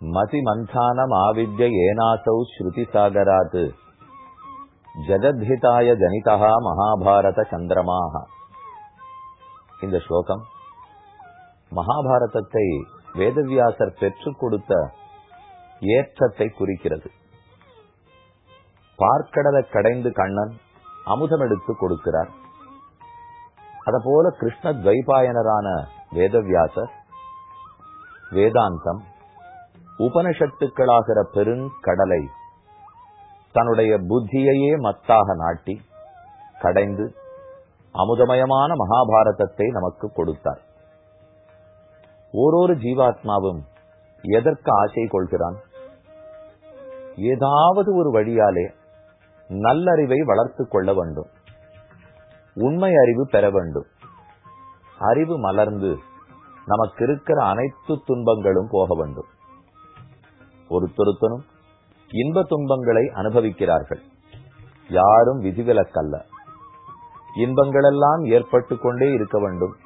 மதிமந்தானம் ஆவித்ய ஏனாசௌ ஸ்ருதி சாகராத் ஜெகத்ஹிதாய ஜனிதா மகாபாரத சந்திரமாக இந்த ஸ்லோகம் மகாபாரதத்தை வேதவியாசர் பெற்றுக் கொடுத்த ஏற்றத்தை குறிக்கிறது. பார்க்கடலை கடைந்து கண்ணன் அமுதம் எடுத்து கொடுக்கிறார். அதபோல கிருஷ்ண துவைபாயனரான வேதவியாசர் வேதாந்தம் உபனிஷத்துக்களாகிற பெருங்கடலை தன்னுடைய புத்தியையே மத்தாக நாட்டி கடைந்து அமுதமயமான மகாபாரதத்தை நமக்கு கொடுத்தார். ஓரொரு ஜீவாத்மாவும் எதற்கு ஆசை கொள்கிறான்? ஏதாவது ஒரு வழியாலே நல்லறிவை வளர்த்து கொள்ள வேண்டும். உண்மை அறிவு பெற வேண்டும். அறிவு மலர்ந்து நமக்கு இருக்கிற அனைத்து துன்பங்களும் போக வேண்டும். ஒருத்தொருத்தனும் இன்ப துன்பங்களை அனுபவிக்கிறார்கள். யாரும் விதிவிலக்கல்ல. இன்பங்களெல்லாம் ஏற்பட்டு கொண்டே இருக்க வேண்டும்.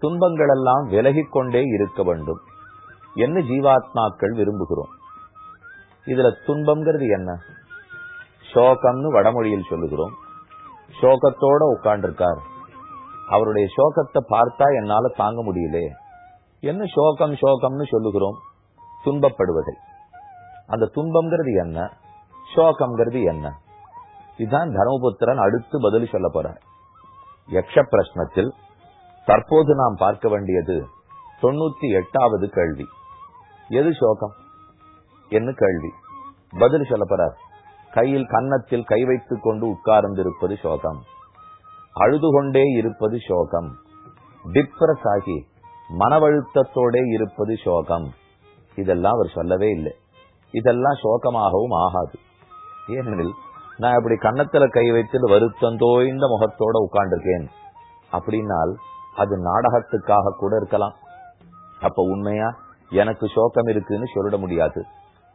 துன்பங்களெல்லாம் விலகிக் கொண்டே இருக்க வேண்டும். என்ன ஜீவாத்மாக்கள் விரும்புகிறோம்? இதுல துன்பம்ங்கிறது என்ன? சோகம்னு வடமொழியில் சொல்லுகிறோம். சோகத்தோட உட்கார்ந்திருக்கார். அவருடைய சோகத்தை பார்த்தா என்னால தாங்க முடியலே. என்ன சோகம் சோகம்னு சொல்லுகிறோம்? துன்பப்படுவதை. அந்த துன்பம்ங்கிறது என்ன? சோகம்ங்கிறது என்ன? இதுதான் தர்மபுத்திரன் அடுத்து பதில் சொல்ல போறார். யக்ஷ பிரஷ்னத்தில் தற்போது நாம் பார்க்க வேண்டியது தொண்ணூத்தி எட்டாவது கேள்வி. எது சோகம்? என்ன கேள்வி? பதில் சொல்ல போறார். கையில் கன்னத்தில் கை வைத்துக் கொண்டு உட்கார்ந்திருப்பது சோகம். அழுது கொண்டே இருப்பது சோகம். டிப்ரஸ் ஆகி மனவழுத்தத்தோட இருப்பது சோகம். இதெல்லாம் அவர் சொல்லவே இல்லை. இதெல்லாம் சோகமாகவும் ஆகாது. ஏனெனில் நான் இப்படி கன்னத்துல கை வைத்து வருத்தம் தோய்ந்த முகத்தோட உட்கார்ந்திருக்கேன். அப்படின்னால் அது நாடகத்துக்காக கூட இருக்கலாம். அப்ப உண்மையா? எனக்கு சோகம் இருக்குன்னு சொல்லிட முடியாது.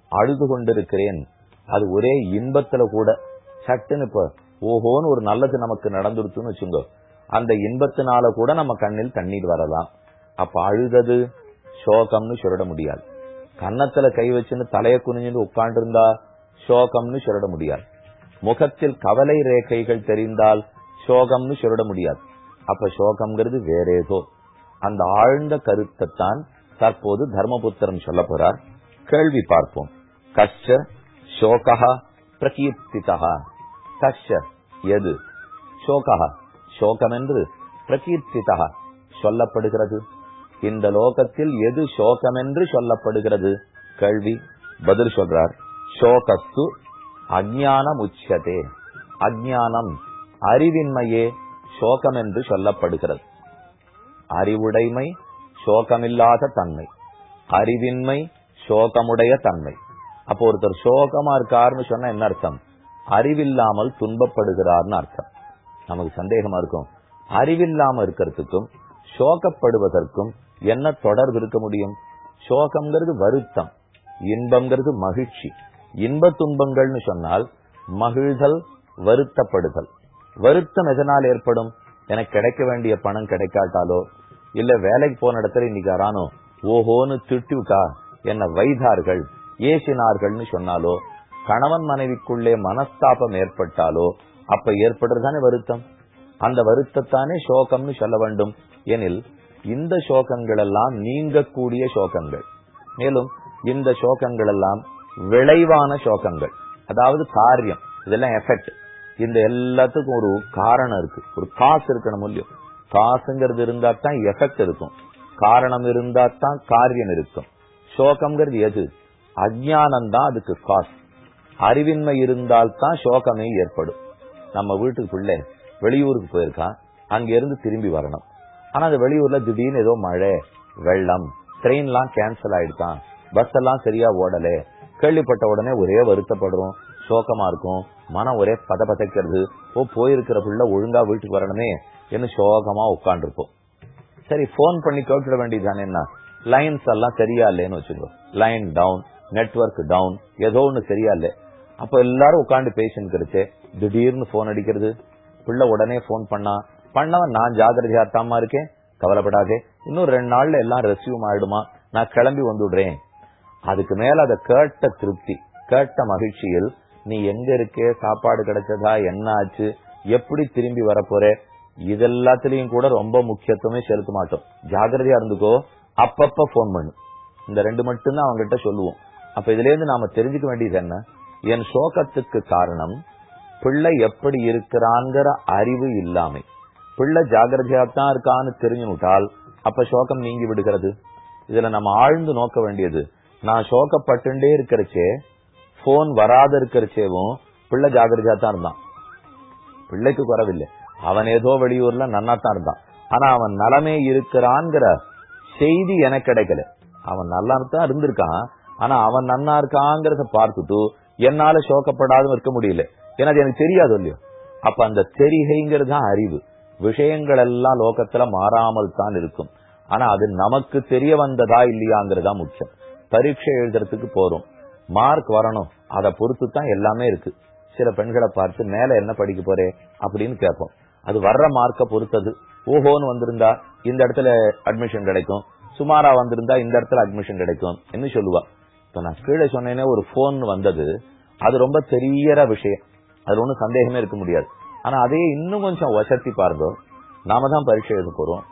அழுது கொண்டிருக்கிறேன். அது ஒரே இன்பத்துல கூட. சட்டுன்னு இப்ப ஓஹோன்னு ஒரு நல்லது நமக்கு நடந்துருச்சுன்னு வச்சுங்க. அந்த இன்பத்தினால கூட நம்ம கண்ணில் தண்ணீர் வரலாம். அப்ப அழுதது சோகம்னு சொல்லிட முடியாது. கன்னத்துல கை வச்சுன்னு தலைய குனிஞ்சுட்டு உட்கார்ந்து இருந்தா சோகம்னு சொல்லிட முடியாது. முகத்தில் கவலை ரேகைகள் தெரிந்தால் சோகம்னு சொல்லிட முடியாது. அப்ப சோகம்ங்கிறது வேற ஏதோ அந்த ஆழ்ந்த கருத்தை தான் தற்போது தர்மபுத்திரன் சொல்ல போறார். கேள்வி பார்ப்போம். கஷ்ட சோகா பிரகீர்த்திதா. கஷ்ட எது? சோகா சோகம் என்று பிரகீர்த்திதா சொல்லப்படுகிறது. இந்த லோகத்தில் எது சோகம் என்று சொல்லப்படுகிறது? கேள்வி. பதில் சொல்றார். சோகஸ்து அஜானம் உச்சதே அஜானம் அறிவின்மையே சோகம் என்று சொல்லப்படுகிறது. அறிவுடைமை சோகமில்லாத தன்மை. அறிவின்மை சோகமுடைய தன்மை. அப்போ ஒருத்தர் சோகமா இருக்காருன்னு சொன்னா என்ன அர்த்தம்? அறிவில்லாமல் துன்பப்படுகிறார்னு அர்த்தம். நமக்கு சந்தேகமா இருக்கும். அறிவில்லாம இருக்கிறதுக்கும் சோகப்படுவதற்கும் என்ன தொடர்பு இருக்க முடியும்? சோகம்ங்கிறது வருத்தம் இன்பம்ங்கிறது மகிழ்ச்சி. இன்ப துன்பங்கள்னு சொன்னால் மகிழ்தல் வருத்தப்படுதல். வருத்தம் எதனால் ஏற்படும்? எனக்கு கிடைக்க வேண்டிய பணம் கிடைக்காட்டாலோ இல்ல வேலைக்கு போன இடத்துல இன்னைக்கு யாரானோ ஓஹோன்னு திட்டுக்கா என்ன வைத்தார்கள் ஏசினார்கள்னு சொன்னாலோ கணவன் மனைவிக்குள்ளே மனஸ்தாபம் ஏற்பட்டாலோ அப்ப ஏற்படுறதுதானே வருத்தம்? அந்த வருத்தத்தானே சோகம்னு சொல்ல வேண்டும். எனில் இந்த சோகங்கள் எல்லாம் நீங்கக்கூடிய சோகங்கள். மேலும் இந்த சோகங்கள் எல்லாம் விளைவான சோகங்கள். அதாவது காரியம் இதெல்லாம் எஃபெக்ட் இந்த எல்லாத்துக்கும் ஒரு காரணம் இருக்கு. ஒரு காசு இருக்கணும் இல்லையோ காசுங்கிறது இருந்தா தான் எஃபெக்ட் இருக்கும். காரணம் இருந்தா தான் காரியம் இருக்கும். சோகம்ங்கிறது எது? அஜானம் தான் அதுக்கு காசு அறிவின்மை இருந்தால் தான் சோகமே ஏற்படும். நம்ம வீட்டுக்குள்ளே வெளியூருக்கு போயிருக்கான். அங்க இருந்து திரும்பி வரணும். ஆனா அந்த வெளியூர்ல திடீர்னு ஏதோ மழை வெள்ளம் ட்ரெயின்லாம் கேன்சல் ஆயிடுதான் பஸ் எல்லாம் சரியா ஓடல. கேள்விப்பட்ட உடனே ஒரே வருத்தப்படுறோம் சோகமா இருக்கும். மனம் ஒரே பத பதைக்கிறது ஓ போயிருக்கிற புள்ள ஒழுங்கா வீட்டுக்கு வரணுமே என்ன சோகமா உட்காந்துருப்போம் சரி போன் பண்ணி கேட்டுட வேண்டியதுதானே என்ன? லைன்ஸ் எல்லாம் சரியா இல்லைன்னு வச்சுக்கோ. லைன் டவுன் நெட்ஒர்க் டவுன் ஏதோ ஒண்ணு சரியா இல்லை. அப்ப எல்லாரும் உட்காந்து பேசின்னு கிடைச்சு திடீர்னு போன் அடிக்கிறது. பிள்ளை உடனே போன் பண்ணா பண்ணவன் நான் ஜாகிரதையா தாமா இருக்கேன் கவலைப்படாதே. இன்னும் ரெண்டு நாள்ல எல்லாம் ரெசியூம் ஆயிடுமா? நான் கிளம்பி வந்துடுறேன். அதுக்கு மேல அதை கேட்ட திருப்தி கேட்ட மகிழ்ச்சியில் நீ எங்க இருக்கே சாப்பாடு கிடைச்சதா என்ன ஆச்சு எப்படி திரும்பி வரப்போற? இதெல்லாத்திலையும் கூட ரொம்ப முக்கியத்துவமே செலுத்த மாட்டோம். ஜாகிரதையா இருந்துக்கோ அப்பப்ப போன் பண்ணு. இந்த ரெண்டு மட்டும்தான் அவங்ககிட்ட சொல்லுவோம். அப்ப இதுல இருந்து நாம தெரிஞ்சுக்க வேண்டியது என்ன? என் சோகத்துக்கு காரணம் பிள்ளை எப்படி இருக்கிறாங்கிற அறிவு இல்லாமை. பிள்ளை ஜாகிரதையா தான் இருக்கான்னு தெரிஞ்சுட்டால் அப்ப சோகம் நீங்கி விடுகிறது. இதுல நம்ம ஆழ்ந்து நோக்க வேண்டியது. நான் சோகப்பட்டுண்டே இருக்கிறச்சே போன் வராத இருக்கிறச்சேவும் பிள்ளை ஜாகிரதையா தான் இருந்தான். பிள்ளைக்கு குறவில்லை. அவன் ஏதோ வெளியூர்ல நன்னாத்தான் இருந்தான். ஆனா அவன் நலமே இருக்கிறான்ங்கிற செய்தி எனக்கு கிடைக்கல. அவன் நல்லா தான் இருந்திருக்கான். ஆனா அவன் நன்னா இருக்காங்கிறத பார்த்துட்டு என்னால சோகப்படாதும் இருக்க முடியல. ஏன்னா அது எனக்கு தெரியாது இல்லையோ? அப்ப அந்த தெரிகைங்கிறது தான் அறிவு. விஷயங்கள் எல்லாம் லோகத்துல மாறாமல் தான் இருக்கும். ஆனா அது நமக்கு தெரிய வந்ததா இல்லையாங்கிறதா முக்கியம். பரீட்சை எழுதுறதுக்கு போறோம். மார்க் வரணும். அதை பொறுத்து தான் எல்லாமே இருக்கு. சில பெண்களை பார்த்து மேல என்ன படிக்க போறே? அப்படின்னு கேட்போம். அது வர்ற மார்க்க பொறுத்தது. ஓஹோன்னு வந்திருந்தா இந்த இடத்துல அட்மிஷன் கிடைக்கும். சுமாரா வந்திருந்தா இந்த இடத்துல அட்மிஷன் கிடைக்கும் என்ன சொல்லுவா. இப்ப நான் கீழே சொன்னேனே ஒரு போன் வந்தது. அது ரொம்ப தெரியற விஷயம். அது ஒண்ணும் சந்தேகமே இருக்க முடியாது. ஆனா அதையே இன்னும் கொஞ்சம் வசதி பாருங்க நாம தான் பரீட்சை எழுத போறோம்.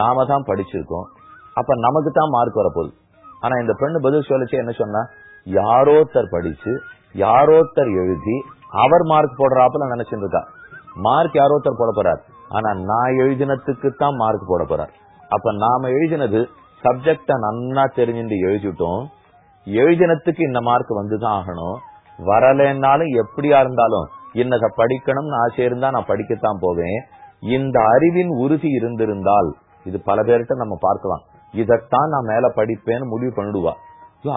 நாம தான் படிச்சிருக்கோம். அப்ப நமக்கு தான் மார்க் வரப்போகுது. ஆனா இந்த பெண்ணு பதில் சொல்லிச்சு என்ன சொன்னா யாரோத்தர் படிச்சு யாரோத்தர் எழுதி அவர் மார்க் போடுறாப்புல நினைச்சிட்டு இருக்கா. மார்க் யாரோத்தர் போட போறார். ஆனா நான் எழுதினத்துக்கு தான் மார்க் போட போறார். அப்ப நாம எழுதினது சப்ஜெக்ட நன்னா தெரிஞ்சுட்டு எழுதிட்டோம். எழுதினத்துக்கு இந்த மார்க் வந்துதான் ஆகணும். வரலன்னாலும் எப்படியா இருந்தாலும் இன்னத படிக்கணும்னு ஆசை இருந்தா நான் படிக்கத்தான் போவேன். இந்த அறிவின் உறுதி இருந்திருந்தால் இது பல பேர்கிட்ட நம்ம பார்க்கலாம். இதத்தான் நான் மேல படிப்பேன்னு முடிவு பண்ணிடுவா.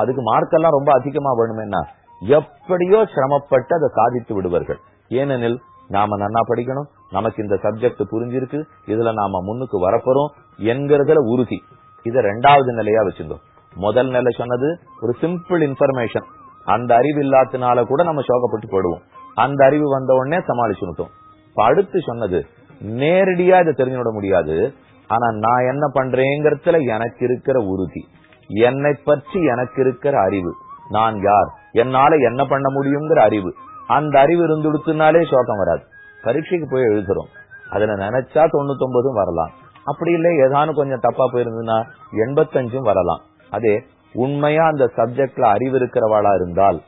அதுக்கு மார்க் எல்லாம் ரொம்ப அதிகமா வேணுமேனா எப்படியோ சிரமப்பட்டு அதை சாதித்து விடுவார்கள். ஏனெனில் நாம நன்னா படிக்கணும். நமக்கு இந்த சப்ஜெக்ட் புரிஞ்சிருக்கு. இதுல நாம முன்னுக்கு வரப்போறோம் என்கிறதுல உறுதி இத ரெண்டாவது நிலையா வச்சிருந்தோம் முதல் நிலை சொன்னது ஒரு சிம்பிள் இன்ஃபர்மேஷன் அந்த அறிவு இல்லாதனால கூட நம்ம சோகப்பட்டு போடுவோம் அந்த அறிவு வந்த உடனே சமாளிச்சுட்டோம் இப்ப அடுத்து சொன்னது நேரடியா இதை தெரிஞ்சு விட முடியாது. ஆனா நான் என்ன பண்றேங்கிறதுல எனக்கு இருக்கிற உறுதி. என்னை பற்றி எனக்கு இருக்கிற அறிவு. நான் யார்? என்னால என்ன பண்ண முடியுங்கிற அறிவு. அந்த அறிவு இருந்துடுத்துனாலே சோகம் வராது. பரீட்சைக்கு போய் எழுதுறோம். அதுல நினைச்சா தொண்ணூத்தொன்பதும் வரலாம். அப்படி இல்லை ஏதானும் கொஞ்சம் தப்பா போயிருந்ததுன்னா எண்பத்தஞ்சும் வரலாம். அதே உண்மையா அந்த சப்ஜெக்ட்ல அறிவு இருக்கிறவாளா இருந்தால்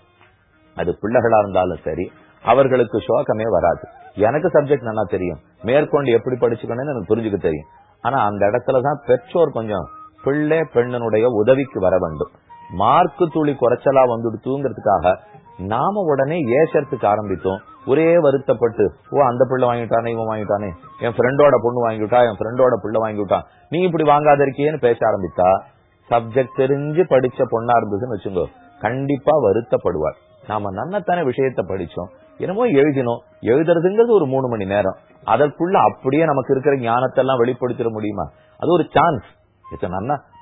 அது பிள்ளைகளா இருந்தாலும் சரி அவர்களுக்கு சோகமே வராது. எனக்கு சப்ஜெக்ட் நல்லா தெரியும். மேற்கொண்டு எப்படி படிச்சுக்கணும்னு எனக்கு புரிஞ்சுக்க தெரியும். ஆனா அந்த இடத்துலதான் பெற்றோர் கொஞ்சம் பிள்ளை பெண்ணனுடைய உதவிக்கு வர வேண்டும். மார்க்கு துளி குறைச்சலா வந்துடுத்துங்கிறதுக்காக நாம உடனே ஏசறதுக்கு ஆரம்பித்தோம். ஒரே வருத்தப்பட்டு ஓ அந்த பிள்ளை வாங்கிட்டானே இவன் வாங்கிட்டானே. என் ஃப்ரெண்டோட பொண்ணு வாங்கிவிட்டா என் ஃப்ரெண்டோட பிள்ளை வாங்கிவிட்டான் நீ இப்படி வாங்காத இருக்கியேன்னு பேச ஆரம்பித்தா சப்ஜெக்ட் தெரிஞ்சு படிச்ச பொண்ணா இருந்ததுன்னு வச்சுக்கோ கண்டிப்பா வருத்தப்படுவார். நாம நன்னத்தான விஷயத்த படிச்சோம். என்னமோ எழுதினோம். எழுதுறதுங்கிறது ஒரு மூணு மணி நேரம். அதற்குள்ள அப்படியே நமக்கு இருக்கிற ஞானத்தை எல்லாம் வெளிப்படுத்திட முடியுமா? அது ஒரு சான்ஸ் இது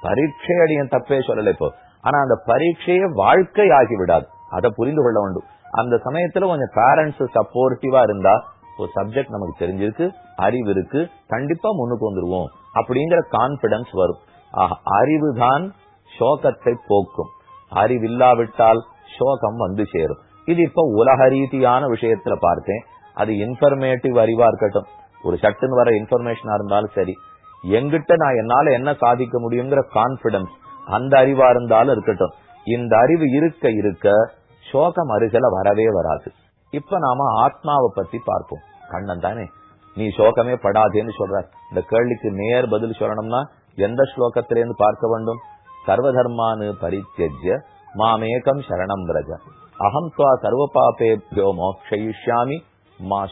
பரீட்சை அடியன் தப்பே சொல்லல இப்போ. ஆனா அந்த பரீட்சையே வாழ்க்கை ஆகி விடாது அதை புரிந்து கொள்ள வேண்டும். அந்த சமயத்துல கொஞ்சம் பேரண்ட்ஸ் சப்போர்ட்டிவா இருந்தா ஒரு சப்ஜெக்ட் நமக்கு தெரிஞ்சிருக்கு அறிவு இருக்கு கண்டிப்பா முன்னுக்கு வந்துருவோம். அப்படிங்கிற கான்பிடன்ஸ் வரும். ஆக அறிவுதான் சோகத்தை போக்கும். அறிவில்லாவிட்டால் சோகம் வந்து சேரும். இது இப்ப உலக ரீதியான விஷயத்துல பார்த்தேன். அது இன்ஃபர்மேட்டிவ் அறிவா இருக்கட்டும். ஒரு சட்டுன்னு வர இன்ஃபர்மேஷனா இருந்தாலும் சரி. எங்கிட்ட நான் என்னால என்ன சாதிக்க முடியுங்கிற கான்பிடன்ஸ் அந்த அறிவா இருந்தாலும் இருக்கட்டும். இந்த அறிவு இருக்க இருக்க சோகம் அருகில வரவே வராது. இப்ப நாம ஆத்மாவை பத்தி பார்ப்போம். கண்ணன் தானே. நீ சோகமே படாதேன்னு சொல்ற இந்த கேள்விக்கு நேர் பதில் சொல்லணும்னா எந்த ஸ்லோகத்திலேருந்து பார்க்க வேண்டும்? சர்வதர்மானு பரித்தியஜ்ய மாமேகம் சரணம் பிரஜ அகம் துவா சர்வ பாபேபியோ மோக்ஷயிஷ்யாமி மா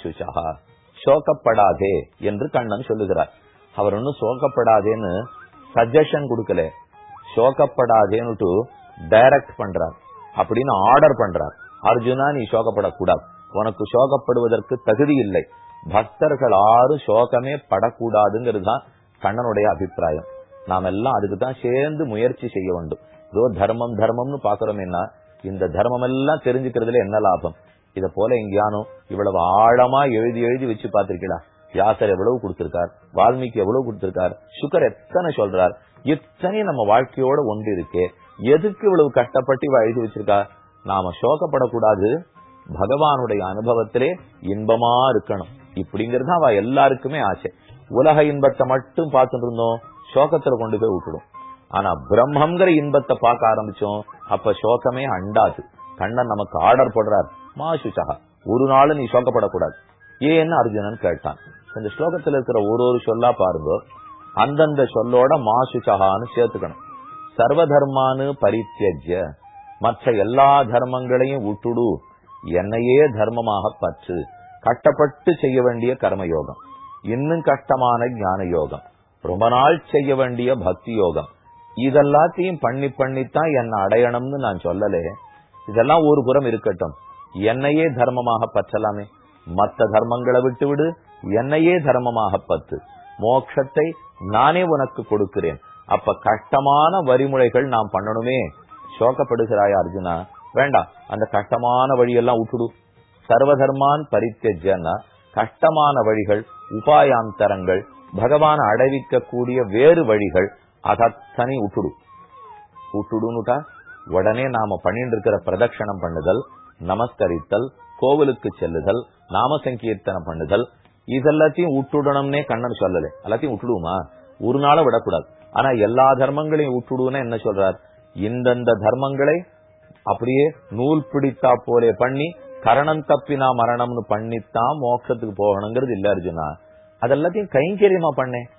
சோகப்படாதே என்று கண்ணன் சொல்லுகிறார். அவர் ஒன்னும் சோகப்படாதேன்னு சஜஷன் கொடுக்கல. சோகப்படாதேன்னு டைரக்ட் பண்றார். அப்படின்னு ஆர்டர் பண்றார். அர்ஜுனா நீ சோகப்படக்கூடாது. உனக்கு சோகப்படுவதற்கு தகுதி இல்லை. பக்தர்கள் ஆறும் சோகமே படக்கூடாதுங்கிறது தான் கண்ணனுடைய அபிப்பிராயம். நாம் எல்லாம் அதுக்கு தான் சேர்ந்து முயற்சி செய்ய வேண்டும். ஏதோ தர்மம் தர்மம்னு பாக்குறோமேனா இந்த தர்மம் எல்லாம் தெரிஞ்சுக்கிறதுல என்ன லாபம்? இத போல எங்கேயானும் இவ்வளவு ஆழமா எழுதி எழுதி வச்சு பார்த்திருக்கீங்களா வியாசர் எவ்வளவு கொடுத்திருக்கார்? வால்மீகி எவ்வளவு கொடுத்திருக்கார்? சுகர் எத்தனை சொல்றார்? எத்தனை நம்ம வாழ்க்கையோட ஒன்று இருக்கே? எதுக்கு இவ்வளவு கஷ்டப்பட்டு இவ எழுதி வச்சிருக்கா? நாம சோகப்படக்கூடாது. பகவானுடைய அனுபவத்திலே இன்பமா இருக்கணும். இப்படிங்கிறது அவ எல்லாருக்குமே ஆசை. உலக இன்பத்தை மட்டும் பார்த்துட்டு இருந்தோம் சோகத்துல கொண்டு போய் விட்டுடும். ஆனா பிரம்மங்கிற இன்பத்தை பார்க்க ஆரம்பிச்சோம் அப்ப சோகமே அண்டாது. கண்ணன் நமக்கு ஆர்டர் போடுறார். மா சுச்சகா ஒரு நாள் நீ சோகப்படக்கூடாது. ஏன்னு அர்ஜுனன் கேட்டான்? இந்த ஸ்லோகத்துல இருக்கிற ஒரு ஒரு சொல்லா பாருங்க. அந்தந்த சொல்லோட மா சுச்சகான்னு சேர்த்துக்கணும். சர்வதர்மானு பரித்தியஜ்ய. மற்ற எல்லா தர்மங்களையும் விட்டுடு என்னையே தர்மமாக பற்று. கட்டப்பட்டு செய்ய வேண்டிய கர்மயோகம். இன்னும் கஷ்டமான ஞான யோகம் ரொம்ப நாள் செய்ய வேண்டிய பக்தி யோகம். இதெல்லாத்தையும் பண்ணி பண்ணித்தான் என்ன அடையணும்னு நான் சொல்லலே. இதெல்லாம் ஒரு புறம் இருக்கட்டும். என்னையே தர்மமாக பற்றலாமே. மற்ற தர்மங்களை விட்டு விடு என்னையே தர்மமாக பத்து மோட்சத்தை நானே உனக்கு கொடுக்கிறேன். அப்ப கஷ்டமான வரிமுறைகள் நாம் பண்ணணுமே. சோகப்படுகிறாய் அர்ஜுனா? வேண்டாம். அந்த கஷ்டமான வழியெல்லாம் விட்டுடு சர்வதர்மான் பரித்தஜன்னா கஷ்டமான வழிகள் உபாயாந்தரங்கள் பகவான் அடைவிக்க கூடிய வேறு வழிகள் அதத்தனை விட்டுடு உட்டுடுன்னுட்டா உடனே நாம பண்ணிட்டு இருக்கிற பிரதட்சணம் பண்ணுதல் நமஸ்கரித்தல் கோவிலுக்கு செல்லுதல் நாம சங்கீர்த்தனம் பண்ணுதல் இதெல்லாத்தையும் விட்டுடணும்னே கண்ணன் சொல்லல. எல்லாத்தையும் விட்டுடுமா ஒரு நாள விடக்கூடாது. ஆனா எல்லா தர்மங்களையும் விட்டுடுன்னு என்ன சொல்றார்? இந்தந்த தர்மங்களை அப்படியே நூல் பிடித்தா போலே பண்ணி கரணம் தப்பினா மரணம்னு பண்ணித்தான் மோட்சத்துக்கு போகணுங்கிறது இல்ல அர்ஜுனா. அதெல்லாத்தையும் கைங்கரியமா பண்ணேன்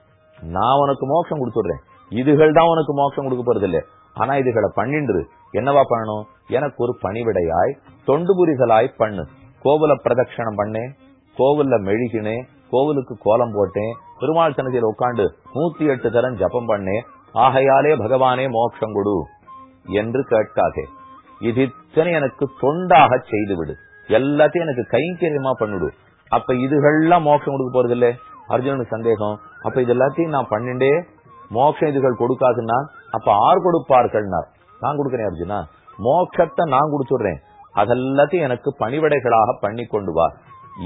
நான் உனக்கு மோட்சம் கொடுத்துடுறேன். இதுகள் தான் உனக்கு மோட்சம் கொடுக்க போறது இல்ல ஆனா இதுகளை பண்ணின்று. என்னவா பண்ணணும்? எனக்கு ஒரு பணிவிடையாய் தொண்டு புரிதலாய் பண்ணு. கோவில பிரதட்சணம் பண்ணேன் கோவில்ல மெழுகினேன் கோவிலுக்கு கோலம் போட்டேன் பெருமாள் சன்னதியில் உட்காந்து நூத்தி எட்டு தரம் ஜபம் பண்ணேன். ஆகையாலே பகவானே மோட்சம் கொடு என்று கேட்காதே இது இத்தனை எனக்கு தொண்டாக செய்து விடு எல்லாத்தையும் எனக்கு கைங்கரியமா பண்ணிடு அப்ப இதுகள்லாம் மோட்சம் கொடுக்க போறது இல்ல அர்ஜுனனுக்கு சந்தேகம். அப்ப இது எல்லாத்தையும் நான் பண்ணிண்டே மோட்சம் இதுகள் கொடுக்காதுன்னா அப்ப ஆர் கொடுப்பார்கள்னார். நான் கொடுக்கிறேன் அர்ஜுனா. மோட்சத்தை நான் குடிச்சுடுறேன். அதெல்லாத்தையும் எனக்கு பணிவடைகளாக பண்ணி கொண்டு வா.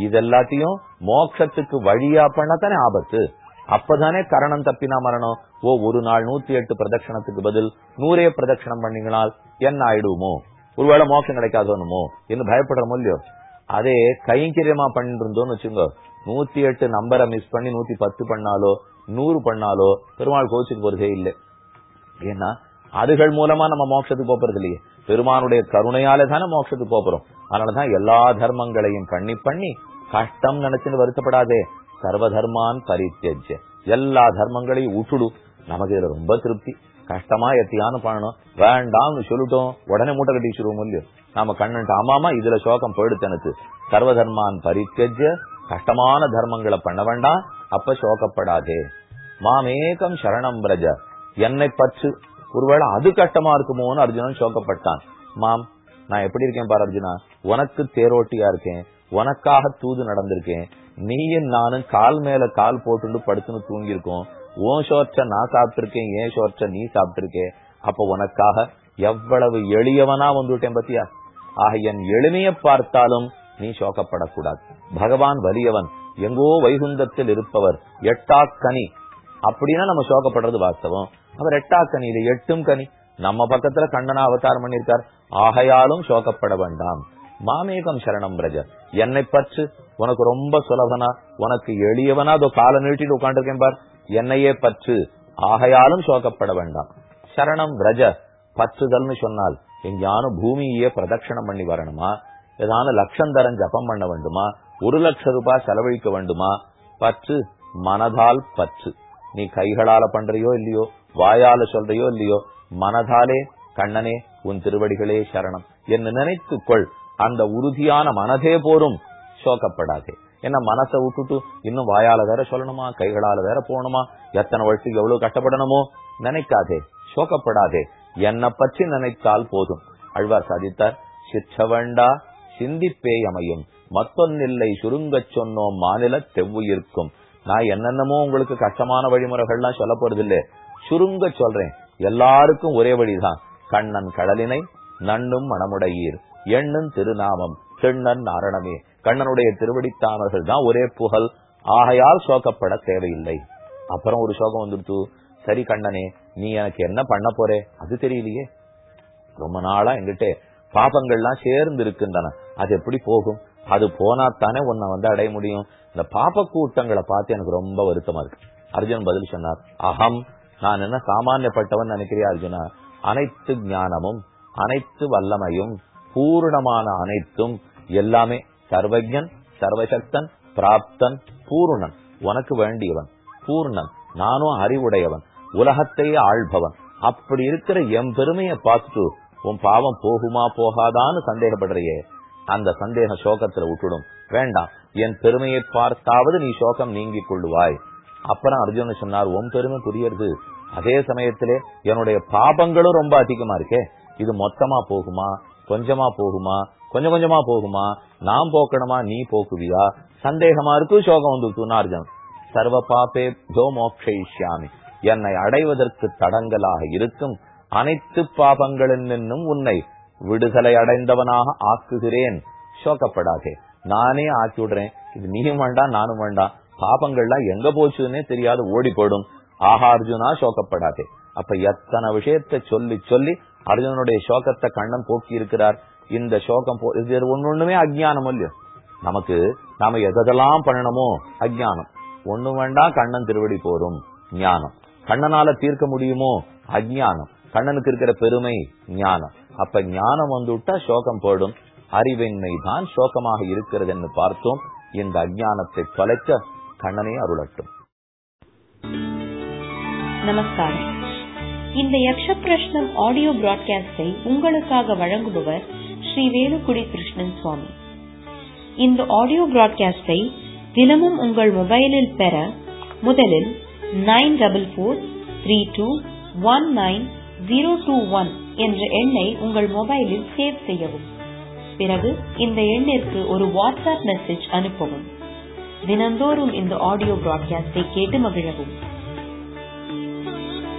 இதெல்லாத்தையும் மோட்சத்துக்கு வழியா பண்ணத்தானே ஆபத்து. அப்பதானே கரணம் தப்பினா மரணம். ஓ ஒரு நாள் நூத்தி எட்டு பிரதட்சணத்துக்கு பதில் நூறே பிரதட்சணம் பண்ணீங்கனால் என்ன ஆயிடுவோமோ ஒருவேளை மோட்சம் கிடைக்காதோனுமோ என்று பயப்படுறோமோ இல்லையோ? அதே கைங்கரியமா பண்ணிட்டு இருந்தோம்னு வச்சுங்க நூத்தி எட்டு நம்பரை மிஸ் பண்ணி நூத்தி பத்து பண்ணாலோ நூறு பண்ணாலோ பெருமாள் கோச்சுக்கு போறதே இல்லை. ஏன்னா அதுகள் மூலமா நம்ம மோட்சத்துக்கு போறது இல்லையே பெருமானுடைய கருணையால தானே மோட்சத்துக்கு போறோம். அதனாலதான் எல்லா தர்மங்களையும் பண்ணி பண்ணி கஷ்டம் நினைச்சுன்னு வருத்தப்படாதே. சர்வ தர்மான் பரித்தியஜ எல்லா தர்மங்களையும் விட்டுடு நமக்கு இதுல ரொம்ப திருப்தி. கஷ்டமா எத்தியானு பண்ணணும். வேண்டாம்னு சொல்லிட்டோம். உடனே மூட்டை கட்டிச்சிருவோம் இல்லையோ? நாம கண்ணன் ஆமாமா இதுல சோகம் போயிடுத்து எனக்கு. சர்வ தர்மான் பரித்தியஜ கஷ்டமான தர்மங்களை பண்ண வேண்டாம். அப்ப சோகப்படாதே. மாமேகம் சரணம் பிரஜ. என்னை பற்று. ஒருவேளை அது கட்டமா இருக்குமோன்னு அர்ஜுனன் சோகப்பட்டான். மாம் நான் எப்படி இருக்கேன் பாரு அர்ஜுனா? உனக்கு தேரோட்டியா இருக்கேன். உனக்காக தூது நடந்திருக்கேன். நீயும் நானும் கால் மேல கால் போட்டுண்டு படுத்துன்னு தூங்கியிருக்கோம். உன் சோற்ற நான் சாப்பிட்டிருக்கேன் ஏன் சோற்ற நீ சாப்பிட்டிருக்கேன் அப்ப உனக்காக எவ்வளவு எளியவனா வந்துட்டேன் பத்தியா? ஆக என் எளிமையை பார்த்தாலும் நீ சோகப்படக்கூடாது. பகவான் வலியவன். எங்கோ வைகுந்தத்தில் இருப்பவர். எட்டாக்கனி. அப்படின்னா நம்ம சோகப்படுறது வாஸ்தவம். அவர் எட்டா கனி இது எட்டும் கனி. நம்ம பக்கத்துல கண்ணனா அவதாரம் பண்ணிருக்கார் ஆகையாலும் சோகப்பட வேண்டாம். மாமேகம் சரணம் பிரஜ என்னை பற்று. உனக்கு ரொம்ப சுலபனா உனக்கு எளியவனா அதோ காலை நீட்டிட்டு உட்காந்துருக்கேன் பார். என்னையே பற்று. ஆகையாலும் சோகப்பட வேண்டாம். சரணம் பிரஜ பற்றுதல்னு சொன்னால் எங்கேயானும் பூமியே பிரதட்சணம் பண்ணி வரணுமா? ஏதான லட்சம் தரம் ஜபம் பண்ண வேண்டுமா? ஒரு லட்சம் ரூபாய் செலவழிக்க வேண்டுமா? பற்று. மனதால் பற்று. நீ கைகளால பண்றியோ இல்லையோ வாயால சொல்றியோ இல்லையோ மனதாலே கண்ணனே உன் திருவடிகளே சரணம். என்று நினைத்துக்கொள். அந்த உறுதியான மனதே போரும். சோகப்படாதே. என்ன மனசை விட்டுட்டு இன்னும் வாயால வேற சொல்லணுமா? கைகளால வேற போகணுமா? எத்தனை வருஷத்துக்கு எவ்வளவு கஷ்டப்படணுமோ? நினைக்காதே. சோகப்படாதே. என்னை பற்றி நினைத்தால் போதும். அழ்வார் சாதித்தார் சிற்றவண்டா சிந்திப்பே அமையும் மத்தொன்னில்லை சுருங்கச் சொன்னோம் மாநில தெவ்வுயிர்க்கும் நான் என்னென்னமோ உங்களுக்கு கஷ்டமான வழிமுறைகள்லாம் சொல்ல போறது இல்ல சுருங்க சொல்றேன். எல்லாருக்கும் ஒரே வழிதான். கண்ணன் கடலினை நண்ணும் மணமுடையீர். எண்ணும் திருநாமம் செண்ணன் நாரணமே. கண்ணனுடைய திருவடித்தாமர்கள் தான் ஒரே புகழ். ஆகையால் சோகப்பட தேவையில்லை. அப்புறம் ஒரு சோகம் வந்துடுத்து. சரி கண்ணனே நீ எனக்கு என்ன பண்ண போறே? அது தெரியலையே. ரொம்ப நாளா எங்கிட்ட பாபங்கள்லாம் சேர்ந்து இருக்கின்றன. அது எப்படி போகும்? அது போனா தானே உன்னை வந்து அடைய முடியும். இந்த பாப்ப கூட்டங்களை பார்த்து எனக்கு ரொம்ப வருத்தமா இருக்கு. அர்ஜுன் பதில் சொன்னார் அகம் நான் என்ன சாமானியப்பட்டவன் நினைக்கிறியா அர்ஜுனா? அனைத்து ஞானமும் அனைத்து வல்லமையும் பூர்ணமான அனைத்தும் எல்லாமே சர்வஜன் சர்வசக்தன் பிராப்தன் பூர்ணன். உனக்கு வேண்டியவன் பூர்ணன். நானும் அறிவுடையவன் உலகத்தையே ஆள்பவன். அப்படி இருக்கிற என் பெருமையை பார்த்துட்டு உன் பாவம் போகுமா போகாதான்னு சந்தேகப்படுறியே. அந்த சந்தேக சோகத்துல விட்டுடும். வேண்டாம் என் பெருமையை பார்த்தாவது நீ சோகம் நீங்கிக் கொள்ளுவாய். அப்புறம் அர்ஜுன சொன்னார் உன் பெருமை புரியறது. அதே சமயத்திலே என்னுடைய பாபங்களும் ரொம்ப அதிகமா இருக்கே. இது மொத்தமா போகுமா? கொஞ்சமா போகுமா? கொஞ்சம் கொஞ்சமா போகுமா? நான் போக்கணுமா? நீ போக்குவியா? சந்தேகமா இருக்கு சோகம் வந்து அர்ஜுன் சர்வ பாபே ஜோ மோக்ஷயிஷ்யாமி. என்னை அடைவதற்கு தடங்கலாக இருக்கும். அனைத்து பாபங்களில் நின்னும் உன்னை விடுதலை அடைந்தவனாக ஆக்குகிறேன். சோகப்படாதே. நானே ஆக்கி விடுறேன் இது நீயும் வேண்டாம் நானும் வேண்டாம் பாபங்கள்லாம் எங்க போச்சுன்னே தெரியாது ஓடி போயிடும் ஆஹா அர்ஜுனா சோகப்படாதே. அப்ப எத்தனை விஷயத்தை சொல்லி சொல்லி அர்ஜுனனுடைய சோகத்தை கண்ணன் போக்கி இருக்கிறார். இந்த சோகம் போ இது ஒண்ணு ஒண்ணுமே அஜ்ஞானம் இல்லையோ? நமக்கு நாம எதெல்லாம் பண்ணணுமோ? அஜ்ஞானம். ஒண்ணு வேண்டாம் கண்ணன் திருவடி போரும். ஞானம். கண்ணனால தீர்க்க முடியுமோ? அஜ்ஞானம். கண்ணனுக்கு இருக்கிற பெருமை ஞானம். அப்ப ஞானம் வந்துவிட்டா சோகம் போடும். அறிவின்மை தான் சோகமாக இருக்கிறது என்று பார்த்தோம். இந்த அஜானத்தை தொலைக்க கண்ணனே அருளட்டும். நமஸ்காரம். இந்த யக்ஷ பிரஷ்னம் ஆடியோ பிராட்காஸ்டை உங்களுக்காக வழங்குபவர் ஸ்ரீ வேலுக்குடி கிருஷ்ணன் சுவாமி. இந்த ஆடியோ பிராட்காஸ்டை தினமும் உங்கள் மொபைலில் பெற முதலில் nine double four three two one nine zero two one என்ற எண்ணை உங்கள் மொபைலில் சேவ் செய்யவும். பிறகு இந்த எண்ணிற்கு ஒரு வாட்ஸ்அப் மெசேஜ் அனுப்பவும். தினந்தோறும் இந்த ஆடியோ பிராட்காஸ்டை கேட்டு மகிழவும்.